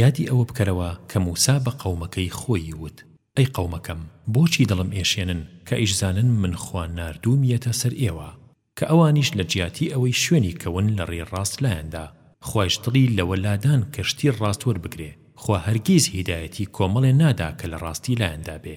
یادی ئەوە بکەرەوە کە موسا بە قەومەکەی خۆیی وت، ئەی قەومەکەم بۆچی دڵم ئێشێنن کە ئیشزانن من خوا ناردوومیەتە سەر ئێوە، کە ئەوانیش لە جیاتی ئەوەی شوێنی کەون لە ڕێی ڕاست لایاندا، خوایش دڵی لەوە لادان کە شتی ڕاست وەربگرێ، خوا هەرگیز هیدایەتی کۆمەڵێ نادا کە لە ڕاستی لایاندا بێ،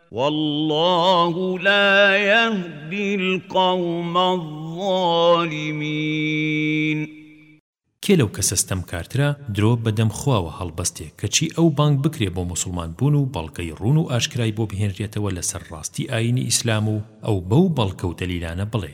واللە لا یهدی القوم الظالمین. کێ لەو کەسە ستەمکارترە درۆ بە دەم خواوە هەڵبەستێ کەچی ئەو بانگ بکرێ بۆ موسڵمان بوون و بەڵگەی ڕوون و ئاشکرای بۆ بهێنرێتەوە لەسەر ڕاستی ئاینی ئیسلام و ئەو بەو بەڵگە و دەلیلانە بڵێ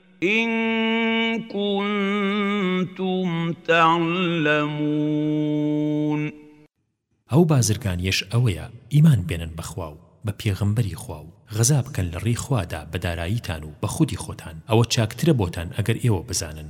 ان کنتم تعلمون. ئەو بازرگانیەش ئەوەیە ئیمان بێنن بە خوا و بە پێغەمبەری خوا و غەزا بکەن لە ڕێی خوادا بە داراییتان و بە خودی خۆتان، ئەوە چاکترە بۆتان ئەگەر ئێوە بزانن.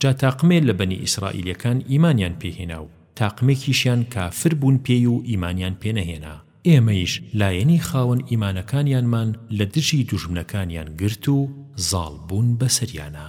جا تاقمێ لە بەنی ئیسرائیلیەکان ئیمانیان پێ هێنا و تاقمێکیشیان کافر بوون پێی و ئیمانیان پێ نەهێنا، ئێمەیش لایەنی خاوەن ئیمانەکانیانمان لە دژی دوژمنەکانیان گرت و زاڵ بوون بەسەریانا.